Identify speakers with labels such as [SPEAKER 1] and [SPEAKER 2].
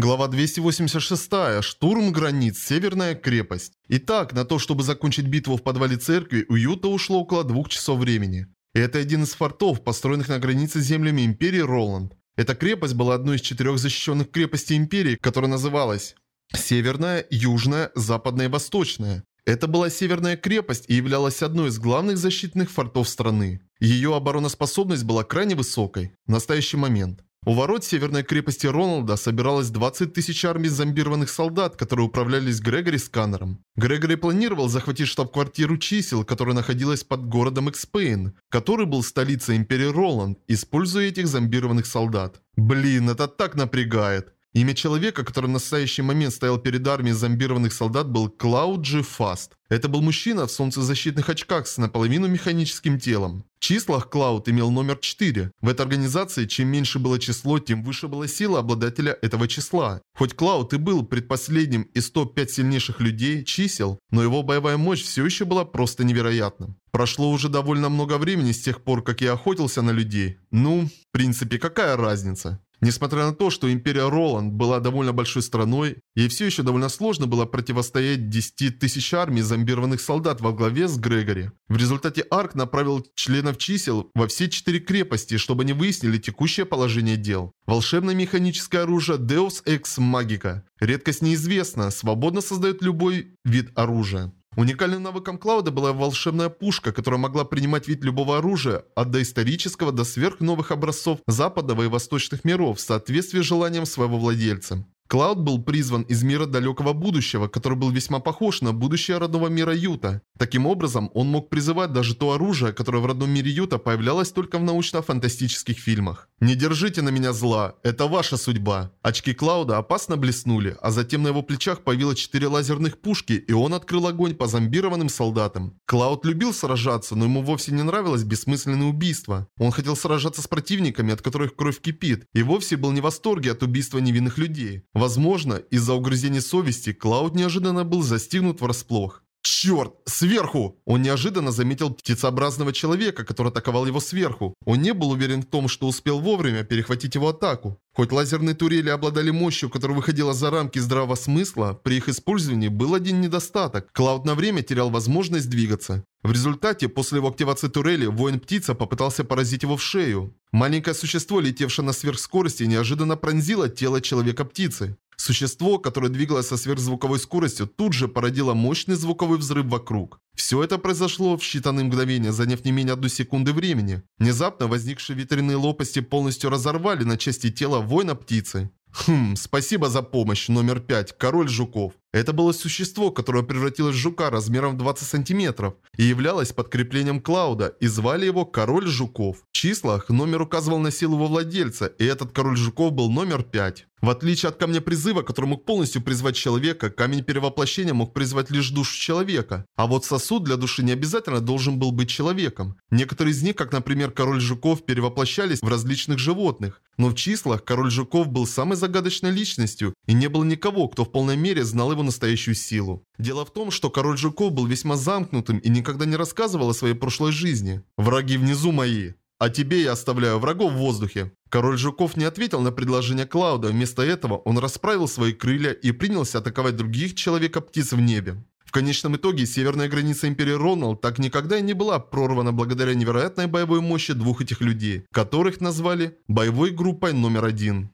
[SPEAKER 1] Глава 286. Штурм границ. Северная крепость. Итак, на то, чтобы закончить битву в подвале церкви, у Юта ушло около двух часов времени. Это один из фортов, построенных на границе с землями Империи Роланд. Эта крепость была одной из четырех защищенных крепостей Империи, которая называлась Северная, Южная, Западная и Восточная. Это была Северная крепость и являлась одной из главных защитных фортов страны. Ее обороноспособность была крайне высокой в настоящий момент. У ворот северной крепости Роналда собиралось 20 тысяч армий зомбированных солдат, которые управлялись Грегори Сканером. Грегори планировал захватить штаб-квартиру чисел, которая находилась под городом Экспейн, который был столицей Империи Роланд, используя этих зомбированных солдат. Блин, это так напрягает. Имя человека, который в настоящий момент стоял перед армией зомбированных солдат, был Клауд Джи Фаст. Это был мужчина в солнцезащитных очках с наполовину механическим телом. В числах Клауд имел номер 4. В этой организации, чем меньше было число, тем выше была сила обладателя этого числа. Хоть Клауд и был предпоследним из топ-5 сильнейших людей чисел, но его боевая мощь все еще была просто невероятна. Прошло уже довольно много времени с тех пор, как я охотился на людей. Ну, в принципе, какая разница? Несмотря на то, что Империя Роланд была довольно большой страной, ей все еще довольно сложно было противостоять 10 тысяч армий зомбированных солдат во главе с Грегори. В результате Арк направил членов чисел во все четыре крепости, чтобы они выяснили текущее положение дел. Волшебное механическое оружие Deus Ex Magica. Редкость неизвестна, свободно создает любой вид оружия. Уникальным навыком Клауда была волшебная пушка, которая могла принимать вид любого оружия, от доисторического до сверхновых образцов западного и восточных миров в соответствии с желанием своего владельца. Клауд был призван из мира далекого будущего, который был весьма похож на будущее родного мира Юта. Таким образом, он мог призывать даже то оружие, которое в родном мире Юта появлялось только в научно-фантастических фильмах. «Не держите на меня зла, это ваша судьба». Очки Клауда опасно блеснули, а затем на его плечах появилось четыре лазерных пушки, и он открыл огонь по зомбированным солдатам. Клауд любил сражаться, но ему вовсе не нравилось бессмысленное убийство. Он хотел сражаться с противниками, от которых кровь кипит, и вовсе был не в восторге от убийства невинных людей. Возможно, из-за угрызений совести Клауд неожиданно был застигнут врасплох. Черт, сверху! Он неожиданно заметил птицеобразного человека, который атаковал его сверху. Он не был уверен в том, что успел вовремя перехватить его атаку. Хоть лазерные турели обладали мощью, которая выходила за рамки здравого смысла, при их использовании был один недостаток. Клауд на время терял возможность двигаться. В результате, после его активации турели, воин-птица попытался поразить его в шею. Маленькое существо, летевшее на сверхскорости, неожиданно пронзило тело человека-птицы. Существо, которое двигалось со сверхзвуковой скоростью, тут же породило мощный звуковой взрыв вокруг. Все это произошло в считанные мгновения, заняв не менее одной секунды времени. Внезапно возникшие ветряные лопасти полностью разорвали на части тела воина-птицы. Хм, спасибо за помощь, номер пять, король жуков. Это было существо, которое превратилось в жука размером в 20 сантиметров и являлось подкреплением Клауда, и звали его Король Жуков. В числах номер указывал на силу его владельца, и этот Король Жуков был номер 5. В отличие от камня призыва, который мог полностью призвать человека, камень перевоплощения мог призвать лишь душу человека. А вот сосуд для души не обязательно должен был быть человеком. Некоторые из них, как например Король Жуков, перевоплощались в различных животных. Но в числах Король Жуков был самой загадочной личностью, и не было никого, кто в полной мере знал его настоящую силу. Дело в том, что Король Жуков был весьма замкнутым и никогда не рассказывал о своей прошлой жизни. «Враги внизу мои!» А тебе я оставляю врагов в воздухе. Король Жуков не ответил на предложение Клауда, вместо этого он расправил свои крылья и принялся атаковать других человека-птиц в небе. В конечном итоге северная граница Империи Роналд так никогда и не была прорвана благодаря невероятной боевой мощи двух этих людей, которых назвали боевой группой номер один.